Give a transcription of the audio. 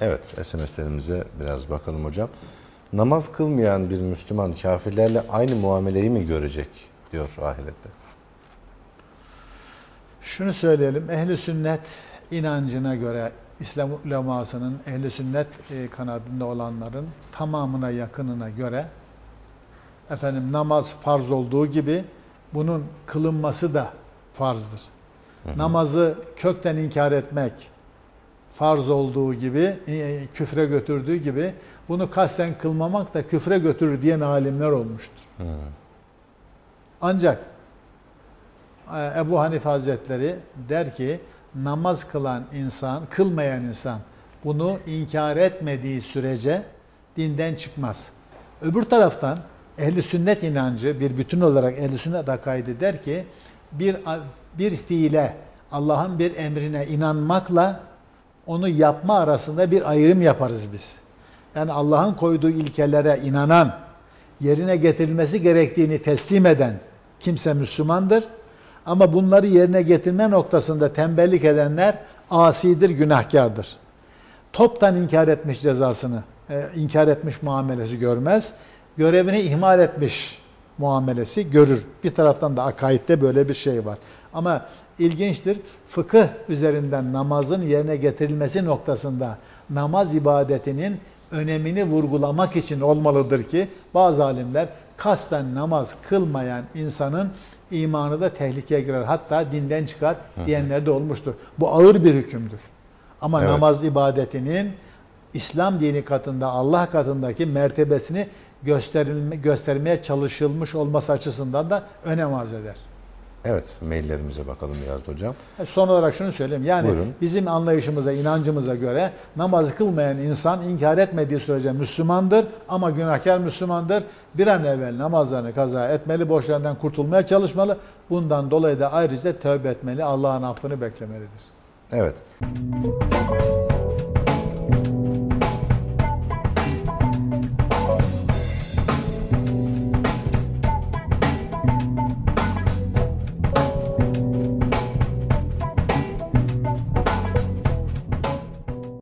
Evet, SMS'lerimize biraz bakalım hocam. Namaz kılmayan bir Müslüman kafirlerle aynı muameleyi mi görecek diyor ahirette. Şunu söyleyelim, ehli sünnet inancına göre İslam ulemasının ehli sünnet e, kanadında olanların tamamına yakınına göre efendim namaz farz olduğu gibi bunun kılınması da farzdır. Namazı kökten inkar etmek farz olduğu gibi, e, küfre götürdüğü gibi bunu kasten kılmamak da küfre götürür diyen alimler olmuştur. Ancak e, Ebu Hanife Hazretleri der ki namaz kılan insan, kılmayan insan bunu inkar etmediği sürece dinden çıkmaz. Öbür taraftan ehli sünnet inancı bir bütün olarak ehli sünnet akaidi der ki bir bir fiile Allah'ın bir emrine inanmakla onu yapma arasında bir ayrım yaparız biz. Yani Allah'ın koyduğu ilkelere inanan, yerine getirilmesi gerektiğini teslim eden kimse Müslümandır. Ama bunları yerine getirme noktasında tembellik edenler asidir, günahkardır. Toptan inkar etmiş cezasını, e, inkar etmiş muamelesi görmez. Görevini ihmal etmiş muamelesi görür. Bir taraftan da akaidde böyle bir şey var. Ama ilginçtir, fıkıh üzerinden namazın yerine getirilmesi noktasında namaz ibadetinin önemini vurgulamak için olmalıdır ki bazı alimler kasten namaz kılmayan insanın imanı da tehlikeye girer. Hatta dinden çıkar diyenler de olmuştur. Bu ağır bir hükümdür. Ama Evet. namaz ibadetinin İslam dini katında Allah katındaki mertebesini gösterilme, göstermeye çalışılmış olması açısından da önem arz eder. Evet, maillerimize bakalım biraz da hocam. Son olarak şunu söyleyeyim. Yani Buyurun. bizim anlayışımıza, inancımıza göre namazı kılmayan insan inkar etmediği sürece Müslümandır ama günahkar Müslümandır. Bir an evvel namazlarını kaza etmeli, borçlarından kurtulmaya çalışmalı. Bundan dolayı da ayrıca tövbe etmeli, Allah'ın affını beklemelidir. Evet.